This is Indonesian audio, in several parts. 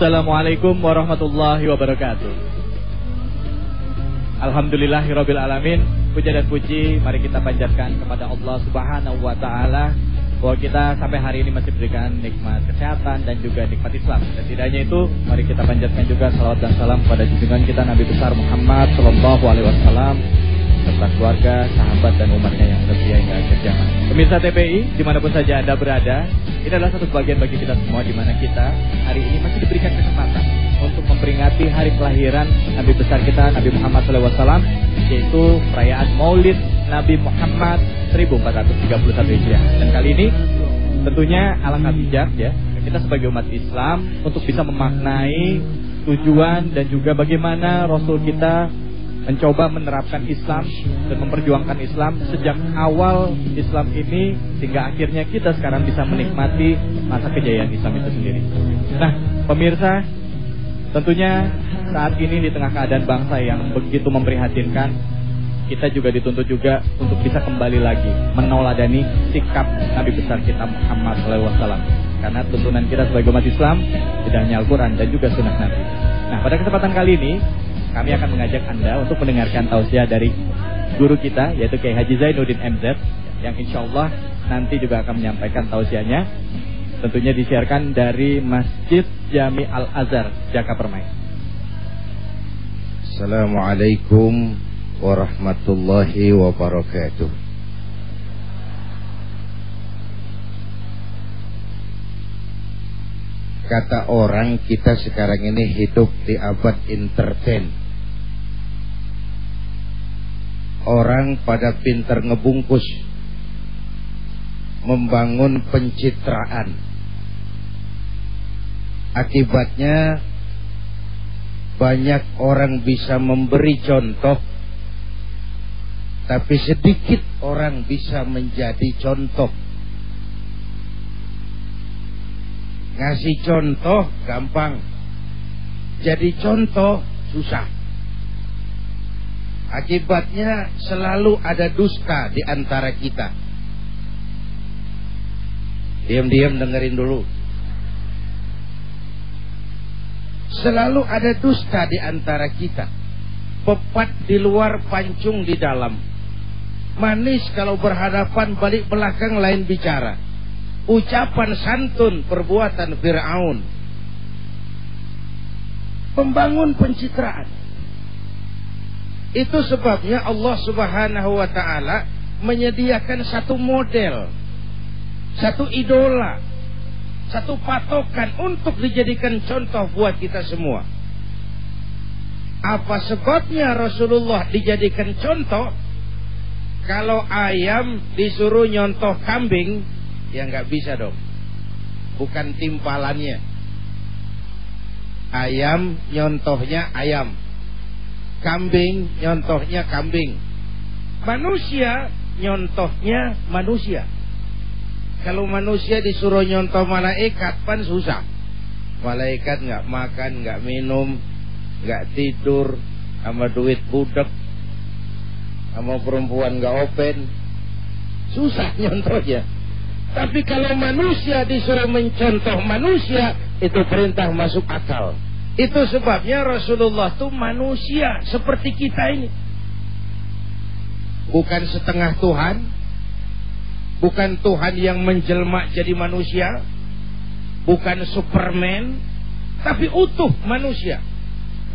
Assalamualaikum warahmatullahi wabarakatuh. Alhamdulillahirabbil alamin. Puja dan puji mari kita panjatkan kepada Allah Subhanahu wa taala bahwa kita sampai hari ini masih diberikan nikmat kesehatan dan juga nikmat Islam. Dan tidaknya itu, mari kita panjatkan juga salawat dan salam kepada junjungan kita Nabi besar Muhammad Shallallahu alaihi wasallam serta keluarga, sahabat dan umatnya yang setia hingga akhir zaman. Pemirsa TPI, di mana pun saja Anda berada, ini adalah satu bagian bagi kita semua di mana kita hari ini masih diberikan kesempatan untuk memperingati hari kelahiran Nabi besar kita Nabi Muhammad SAW yaitu perayaan Maulid Nabi Muhammad 1431 Hijriah. Dan kali ini tentunya alangkah bijak ya kita sebagai umat Islam untuk bisa memaknai tujuan dan juga bagaimana Rasul kita mencoba menerapkan Islam dan memperjuangkan Islam sejak awal Islam ini sehingga akhirnya kita sekarang bisa menikmati masa kejayaan Islam itu sendiri. Nah, pemirsa, Tentunya saat ini di tengah keadaan bangsa yang begitu memprihatinkan, kita juga dituntut juga untuk bisa kembali lagi menoladani sikap Nabi besar kita Muhammad SAW. Karena tuntunan kita sebagai umat Islam tidak hanya Al-Quran dan juga sunnah Nabi. Nah pada kesempatan kali ini kami akan mengajak Anda untuk mendengarkan tausiah dari guru kita yaitu Kiai Haji Zainuddin MZ yang insya Allah nanti juga akan menyampaikan tausiahnya tentunya disiarkan dari Masjid Jami Al-Azhar, Jaka Permai. Assalamualaikum warahmatullahi wabarakatuh. Kata orang kita sekarang ini hidup di abad entertain. Orang pada pinter ngebungkus membangun pencitraan Akibatnya banyak orang bisa memberi contoh tapi sedikit orang bisa menjadi contoh. Ngasih contoh gampang. Jadi contoh susah. Akibatnya selalu ada dusta di antara kita. Diam-diam dengerin dulu. Selalu ada dusta di antara kita. Pepat di luar, pancung di dalam. Manis kalau berhadapan, balik belakang lain bicara. Ucapan santun, perbuatan Fir'aun. Pembangun pencitraan. Itu sebabnya Allah subhanahu wa ta'ala menyediakan satu model. Satu idola satu patokan untuk dijadikan contoh buat kita semua. Apa sebabnya Rasulullah dijadikan contoh? Kalau ayam disuruh nyontoh kambing, ya nggak bisa dong. Bukan timpalannya. Ayam nyontohnya ayam. Kambing nyontohnya kambing. Manusia nyontohnya manusia. Kalau manusia disuruh nyontoh malaikat pan susah. Malaikat nggak makan, nggak minum, nggak tidur, sama duit budek, sama perempuan nggak open, susah nyontohnya. Tapi kalau manusia disuruh mencontoh manusia, itu perintah masuk akal. Itu sebabnya Rasulullah itu manusia seperti kita ini. Bukan setengah Tuhan, Bukan Tuhan yang menjelma jadi manusia. Bukan Superman. Tapi utuh manusia.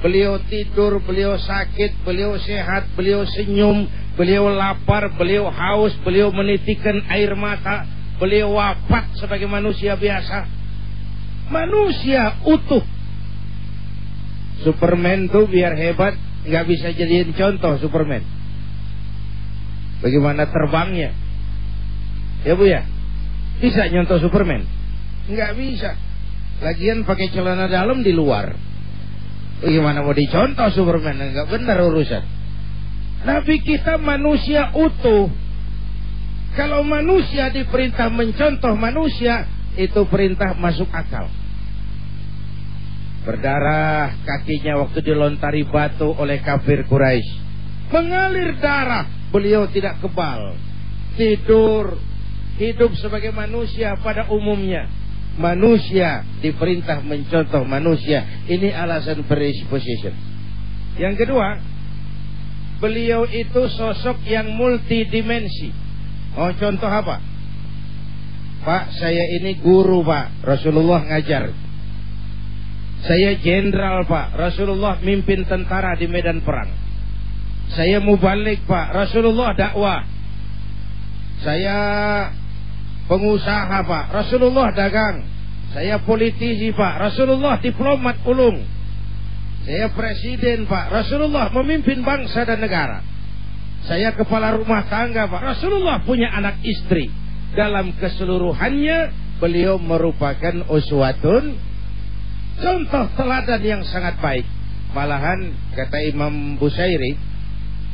Beliau tidur, beliau sakit, beliau sehat, beliau senyum, beliau lapar, beliau haus, beliau menitikan air mata, beliau wafat sebagai manusia biasa. Manusia utuh. Superman tuh biar hebat, nggak bisa jadiin contoh Superman. Bagaimana terbangnya? Ya Bu ya? Bisa nyontoh Superman? Enggak bisa. Lagian pakai celana dalam di luar. Bagaimana mau dicontoh Superman? Enggak benar urusan. Nabi kita manusia utuh. Kalau manusia diperintah mencontoh manusia, itu perintah masuk akal. Berdarah kakinya waktu dilontari batu oleh kafir Quraisy. Mengalir darah, beliau tidak kebal. Tidur, hidup sebagai manusia pada umumnya. manusia diperintah mencontoh manusia. Ini alasan predisposition. Yang kedua, beliau itu sosok yang multidimensi. Oh contoh apa? Pak, saya ini guru pak, Rasulullah ngajar. Saya jenderal pak, Rasulullah mimpin tentara di medan perang. Saya mubalik pak, Rasulullah dakwah. Saya pengusaha pak, Rasulullah dagang. Saya politisi pak, Rasulullah diplomat ulung. Saya presiden pak, Rasulullah memimpin bangsa dan negara. Saya kepala rumah tangga pak, Rasulullah punya anak istri. Dalam keseluruhannya beliau merupakan uswatun contoh teladan yang sangat baik. Malahan kata Imam Busairi,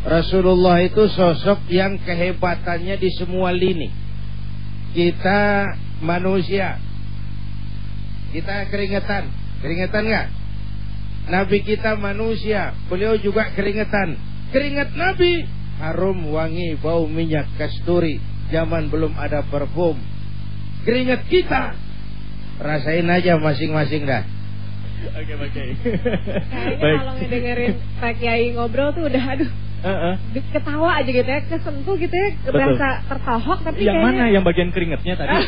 Rasulullah itu sosok yang kehebatannya di semua lini. Kita manusia, kita keringetan, keringetan nggak? Nabi kita manusia, beliau juga keringetan. Keringat Nabi harum wangi bau minyak kasturi. Zaman belum ada parfum. Keringat kita rasain aja masing-masing dah. Oke, oke. Kayaknya kalau ngedengerin Pak Kiai ngobrol tuh udah aduh Heeh. ketawa aja gitu ya, kesentuh gitu ya, Betul. berasa tertohok tapi Yang kayaknya mana yang bagian keringetnya tadi?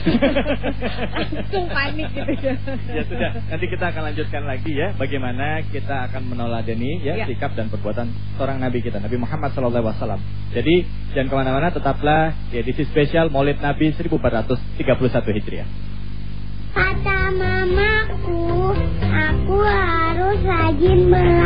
langsung panik gitu ya. ya sudah, nanti kita akan lanjutkan lagi ya bagaimana kita akan meneladani ya, Ya. sikap dan perbuatan seorang nabi kita Nabi Muhammad SAW. Jadi jangan ke mana-mana, tetaplah di edisi spesial Maulid Nabi 1431 Hijriah. Kata mamaku, aku harus rajin belajar.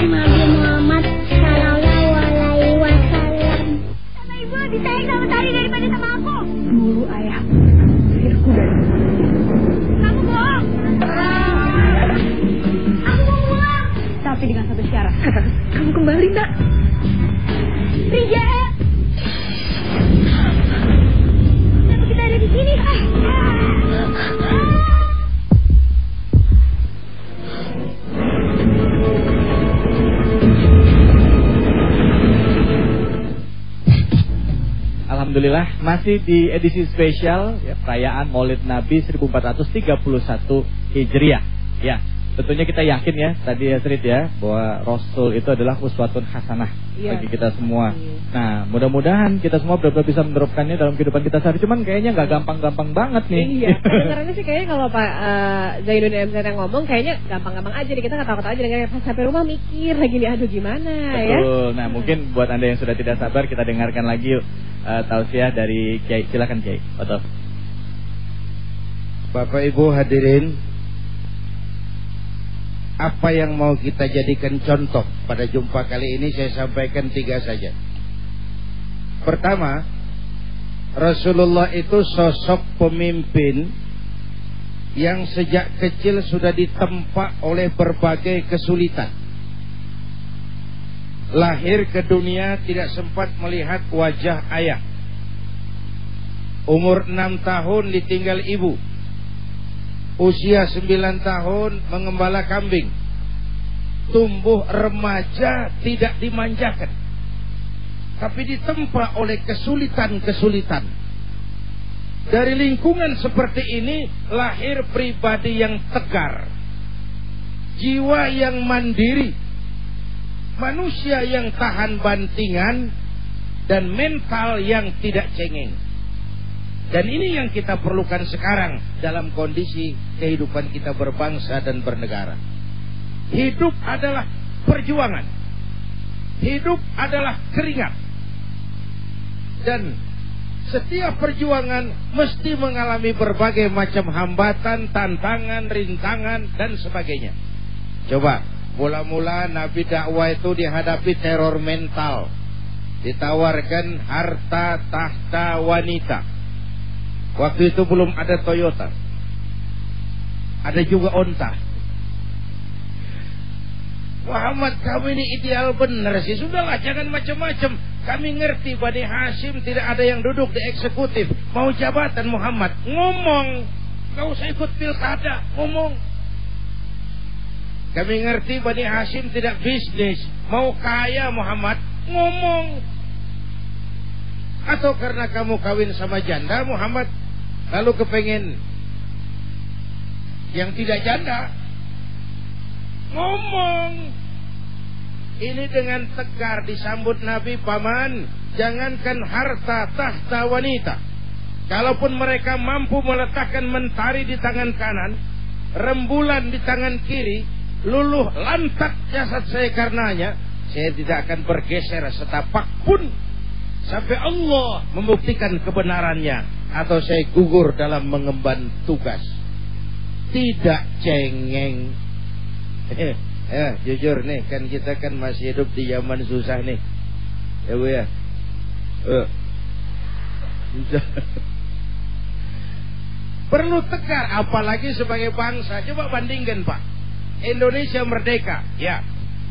Sifat-sifat Nabi Alhamdulillah masih di edisi spesial ya, perayaan Maulid Nabi 1431 Hijriah. Ya, tentunya kita yakin ya tadi ya Srit ya bahwa Rasul itu adalah uswatun hasanah Iya. bagi kita semua. Iya. Nah, mudah-mudahan kita semua benar-benar bisa menerapkannya dalam kehidupan kita sehari. Cuman kayaknya nggak gampang-gampang banget nih. Iya, kedengarannya sih kayaknya kalau Pak eh, Zainun MZ yang ngomong kayaknya gampang-gampang aja nih kita ketawa-ketawa aja dengarnya pas sampai rumah mikir lagi nih aduh gimana ya. Betul. Nah, mungkin buat Anda yang sudah tidak sabar kita dengarkan lagi yuk eh, tausiah dari Kiai. Silakan Kiai. Betul. Bapak Ibu hadirin, apa yang mau kita jadikan contoh pada jumpa kali ini saya sampaikan tiga saja. Pertama, Rasulullah itu sosok pemimpin yang sejak kecil sudah ditempa oleh berbagai kesulitan. Lahir ke dunia tidak sempat melihat wajah ayah. Umur enam tahun ditinggal ibu usia 9 tahun mengembala kambing. Tumbuh remaja tidak dimanjakan. Tapi ditempa oleh kesulitan-kesulitan. Dari lingkungan seperti ini lahir pribadi yang tegar. Jiwa yang mandiri. Manusia yang tahan bantingan dan mental yang tidak cengeng. Dan ini yang kita perlukan sekarang dalam kondisi kehidupan kita berbangsa dan bernegara. Hidup adalah perjuangan. Hidup adalah keringat. Dan setiap perjuangan mesti mengalami berbagai macam hambatan, tantangan, rintangan, dan sebagainya. Coba, mula-mula Nabi dakwah itu dihadapi teror mental. Ditawarkan harta, tahta, wanita. Waktu itu belum ada Toyota. Ada juga onta. Muhammad kamu ini ideal benar sih. Sudahlah jangan macam-macam. Kami ngerti Bani Hashim tidak ada yang duduk di eksekutif. Mau jabatan Muhammad. Ngomong. Gak usah ikut pilkada. Ngomong. Kami ngerti Bani Hashim tidak bisnis. Mau kaya Muhammad. Ngomong. Atau karena kamu kawin sama janda Muhammad. Lalu kepengen yang tidak janda. Ngomong. Ini dengan tegar disambut Nabi paman. Jangankan harta tahta wanita. Kalaupun mereka mampu meletakkan mentari di tangan kanan. Rembulan di tangan kiri. Luluh lantak jasad saya karenanya. Saya tidak akan bergeser setapak pun. Sampai Allah membuktikan kebenarannya. Atau saya gugur dalam mengemban tugas. Tidak cengeng. Ya, jujur nih, kan kita kan masih hidup di zaman susah nih. Ya Bu ya. Uh. Perlu tegar, apalagi sebagai bangsa. Coba bandingkan Pak. Indonesia merdeka, ya.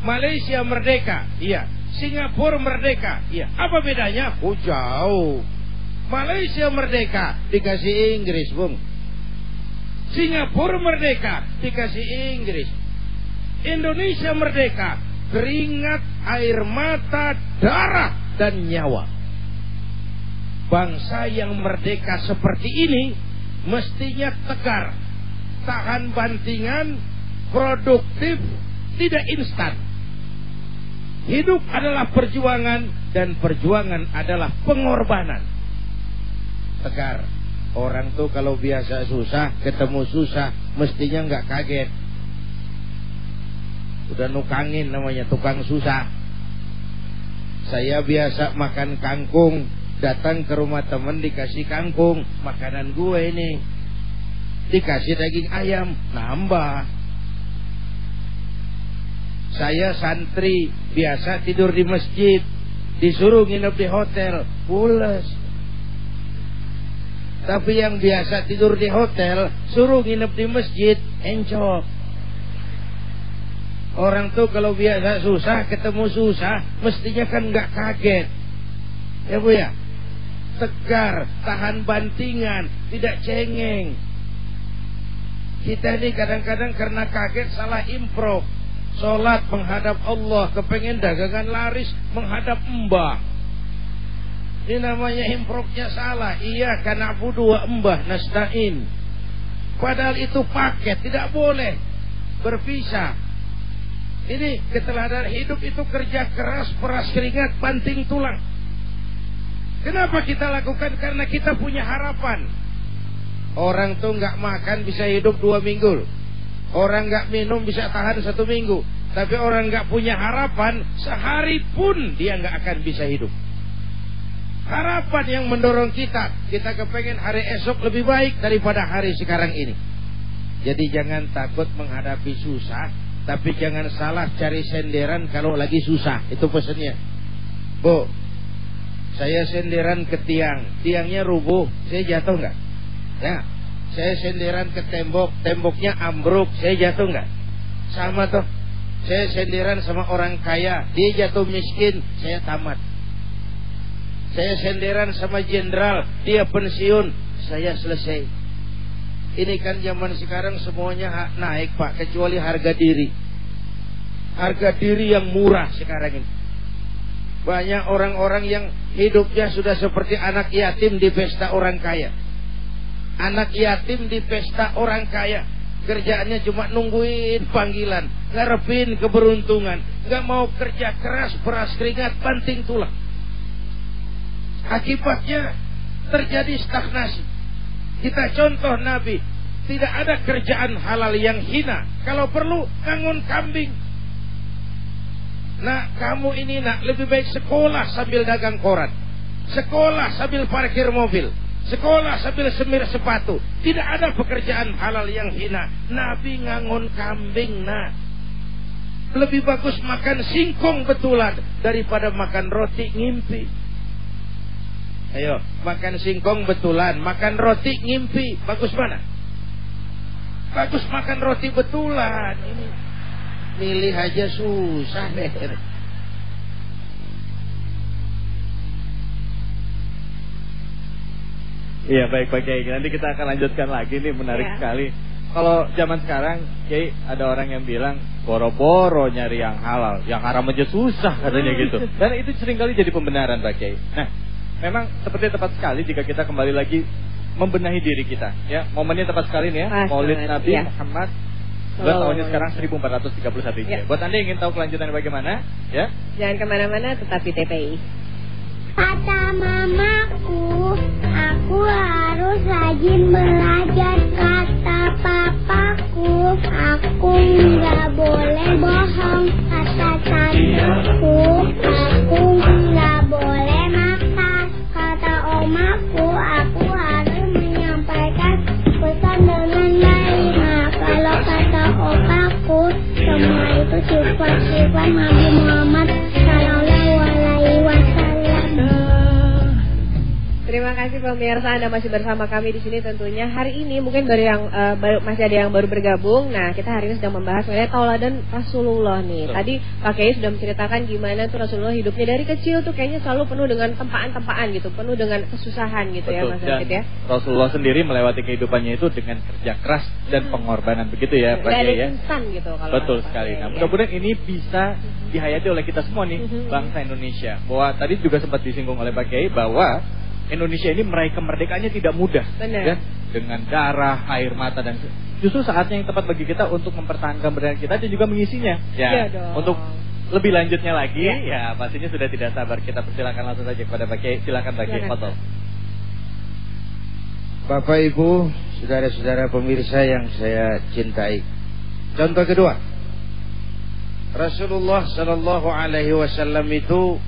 Malaysia merdeka, iya. Singapura merdeka, iya. Apa bedanya? Oh jauh. Malaysia merdeka dikasih Inggris, Bung. Singapura merdeka dikasih Inggris. Indonesia merdeka, keringat, air mata, darah, dan nyawa. Bangsa yang merdeka seperti ini mestinya tegar, tahan bantingan, produktif, tidak instan. Hidup adalah perjuangan dan perjuangan adalah pengorbanan. Tegar. Orang tuh kalau biasa susah, ketemu susah, mestinya nggak kaget Udah nukangin namanya tukang susah. Saya biasa makan kangkung, datang ke rumah temen dikasih kangkung, makanan gue ini. Dikasih daging ayam, nambah. Saya santri, biasa tidur di masjid, disuruh nginep di hotel, pules. Tapi yang biasa tidur di hotel, suruh nginep di masjid, encok. Orang tuh kalau biasa susah ketemu susah mestinya kan nggak kaget. Ya Bu ya. Tegar, tahan bantingan, tidak cengeng. Kita ini kadang-kadang karena kaget salah improv. Sholat menghadap Allah, kepengen dagangan laris menghadap mbah. Ini namanya improvnya salah. Iya karena aku dua mbah nasta'in. Padahal itu paket, tidak boleh berpisah. Ini keteladanan hidup itu kerja keras, peras keringat, banting tulang. Kenapa kita lakukan? Karena kita punya harapan. Orang tuh nggak makan bisa hidup dua minggu. Orang nggak minum bisa tahan satu minggu. Tapi orang nggak punya harapan, sehari pun dia nggak akan bisa hidup. Harapan yang mendorong kita, kita kepengen hari esok lebih baik daripada hari sekarang ini. Jadi jangan takut menghadapi susah, tapi jangan salah cari senderan kalau lagi susah. Itu pesannya. Bu, saya senderan ke tiang. Tiangnya rubuh. Saya jatuh nggak? Ya. Saya senderan ke tembok. Temboknya ambruk. Saya jatuh nggak? Sama tuh. Saya senderan sama orang kaya. Dia jatuh miskin. Saya tamat. Saya senderan sama jenderal. Dia pensiun. Saya selesai. Ini kan zaman sekarang semuanya naik pak, kecuali harga diri. Harga diri yang murah sekarang ini. Banyak orang-orang yang hidupnya sudah seperti anak yatim di pesta orang kaya. Anak yatim di pesta orang kaya. Kerjaannya cuma nungguin panggilan. Ngarepin keberuntungan. Gak mau kerja keras, beras keringat, banting tulang. Akibatnya terjadi stagnasi. Kita contoh Nabi, tidak ada kerjaan halal yang hina. Kalau perlu, ngangun kambing. Nah, kamu ini nak lebih baik sekolah sambil dagang koran. Sekolah sambil parkir mobil. Sekolah sambil semir sepatu. Tidak ada pekerjaan halal yang hina. Nabi ngangun kambing, nak. Lebih bagus makan singkong betulan daripada makan roti ngimpi. Ayo, makan singkong betulan, makan roti ngimpi. Bagus mana? Bagus makan roti betulan. Ini milih aja susah deh. Iya baik Pak Kiai. Nanti kita akan lanjutkan lagi nih menarik Iya. sekali. Kalau zaman sekarang Kiai ada orang yang bilang boro-boro nyari yang halal, yang haram aja susah katanya gitu. Dan itu sering kali jadi pembenaran Pak Kiai. Nah, memang seperti tepat sekali jika kita kembali lagi membenahi diri kita ya. Momennya tepat sekali nih ya. Maulid Nabi ya. Muhammad Bulan tahunnya sekarang 1431 Hijriah. Ya. Buat Anda yang ingin tahu kelanjutannya bagaimana, ya. Jangan ke mana-mana, tetap di TPI. Kata mamaku, aku harus rajin belajar. Kata papaku, aku nggak boleh bohong. Kata tanteku, aku nggak boleh makan. Kata omaku, aku harus menyampaikan pesan dengan baik. Nah, kalau kata opaku, semua itu sifat-sifat Nabi pemirsa Anda masih bersama kami di sini tentunya. Hari ini mungkin baru yang eh, baru masih ada yang baru bergabung. Nah, kita hari ini sedang membahas mengenai tauladan Rasulullah nih. Betul. Tadi Pak Kiai sudah menceritakan gimana tuh Rasulullah hidupnya dari kecil tuh kayaknya selalu penuh dengan tempaan-tempaan gitu, penuh dengan kesusahan gitu ya Betul. Mas Dan Rashid ya. Rasulullah sendiri melewati kehidupannya itu dengan kerja keras dan pengorbanan begitu ya, Pak Kiai ya. instan gitu kalau Betul sekali. Kiai, Nah, ya. mudah-mudahan ini bisa dihayati oleh kita semua nih, Mhm. bangsa Indonesia. Bahwa tadi juga sempat disinggung oleh Pak Kiai bahwa Indonesia ini meraih kemerdekaannya tidak mudah, Benar. ya, dengan darah, air mata dan justru saatnya yang tepat bagi kita untuk mempertahankan kemerdekaan kita dan juga mengisinya. Iya Ya, dong. untuk lebih lanjutnya lagi, Ya. ya pastinya sudah tidak sabar. Kita persilakan langsung saja kepada Pak Kiai. Silakan Pak Kiai. Fadol. Bapak Ibu, saudara-saudara pemirsa yang saya cintai. Contoh kedua. Rasulullah Shallallahu alaihi wasallam itu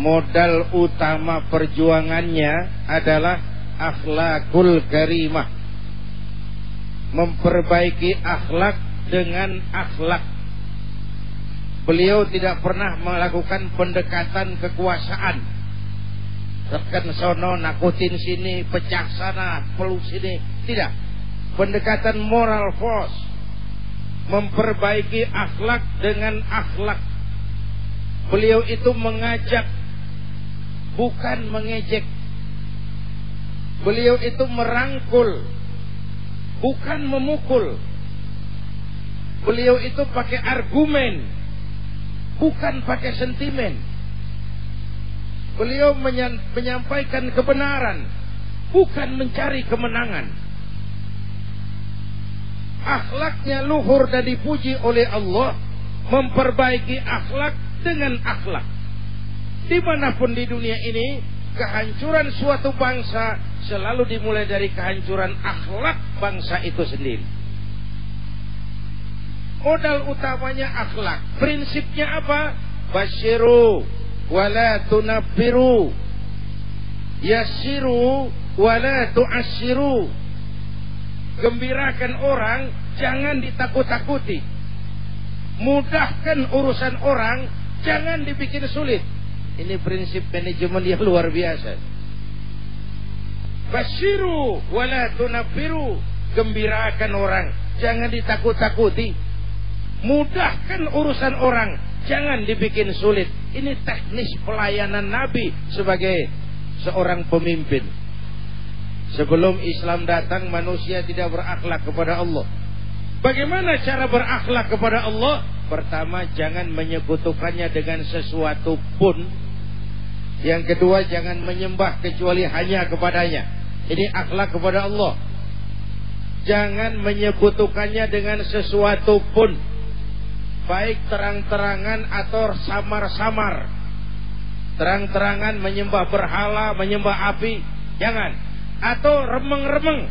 modal utama perjuangannya adalah akhlakul karimah. Memperbaiki akhlak dengan akhlak. Beliau tidak pernah melakukan pendekatan kekuasaan. Tekan sono nakutin sini pecah sana peluk sini. Tidak. Pendekatan moral force. Memperbaiki akhlak dengan akhlak. Beliau itu mengajak bukan mengejek. Beliau itu merangkul. Bukan memukul. Beliau itu pakai argumen. Bukan pakai sentimen. Beliau menyampaikan kebenaran, bukan mencari kemenangan. Akhlaknya luhur dan dipuji oleh Allah, memperbaiki akhlak dengan akhlak. Di mana pun di dunia ini, kehancuran suatu bangsa selalu dimulai dari kehancuran akhlak bangsa itu sendiri. Modal utamanya akhlak. Prinsipnya apa? Basyiru wala tunabbiru. Yassiru wala tu'assiru. Gembirakan orang, jangan ditakut-takuti. Mudahkan urusan orang, jangan dibikin sulit. Ini prinsip manajemen yang luar biasa. Basyiru wala tunabbiru. Gembirakan orang, jangan ditakut-takuti. Mudahkan urusan orang, jangan dibikin sulit. Ini teknis pelayanan Nabi sebagai seorang pemimpin. Sebelum Islam datang, manusia tidak berakhlak kepada Allah. Bagaimana cara berakhlak kepada Allah? Pertama, jangan menyekutukannya dengan sesuatu pun. Yang kedua, jangan menyembah kecuali hanya kepadanya. Ini akhlak kepada Allah. Jangan menyekutukannya dengan sesuatu pun baik terang-terangan atau samar-samar. Terang-terangan menyembah berhala, menyembah api, jangan. Atau remeng-remeng.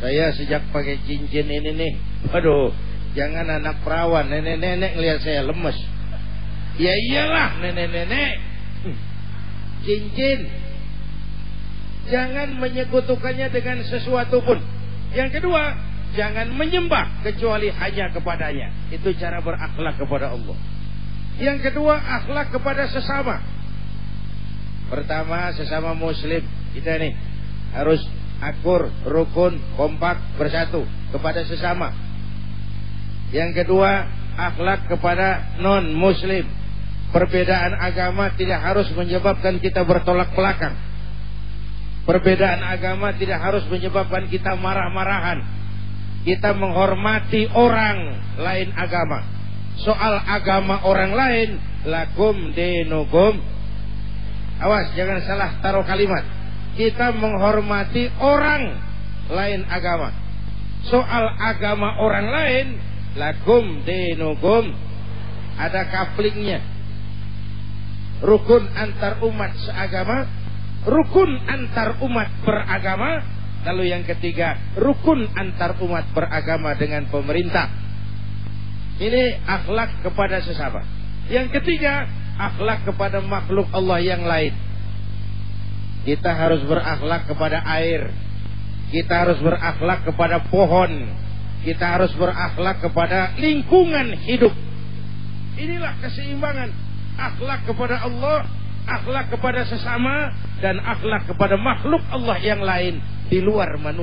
Saya sejak pakai cincin ini nih, waduh, jangan anak perawan, nenek-nenek ngelihat saya lemes. Ya iyalah nenek-nenek. Cincin. Jangan menyekutukannya dengan sesuatu pun. Yang kedua, jangan menyembah kecuali hanya kepadanya. Itu cara berakhlak kepada Allah. Yang kedua, akhlak kepada sesama. Pertama, sesama muslim. Kita nih harus akur, rukun, kompak, bersatu kepada sesama. Yang kedua, akhlak kepada non muslim. Perbedaan agama tidak harus menyebabkan kita bertolak belakang. Perbedaan agama tidak harus menyebabkan kita marah-marahan. Kita menghormati orang lain agama. Soal agama orang lain, lakum dinukum. Awas, jangan salah taruh kalimat. Kita menghormati orang lain agama. Soal agama orang lain, lakum dinukum. Ada kaplingnya. Rukun antar umat seagama rukun antar umat beragama. Lalu yang ketiga, rukun antar umat beragama dengan pemerintah. Ini akhlak kepada sesama. Yang ketiga, akhlak kepada makhluk Allah yang lain. Kita harus berakhlak kepada air. Kita harus berakhlak kepada pohon. Kita harus berakhlak kepada lingkungan hidup. Inilah keseimbangan akhlak kepada Allah akhlak kepada sesama dan akhlak kepada makhluk Allah yang lain di luar manusia.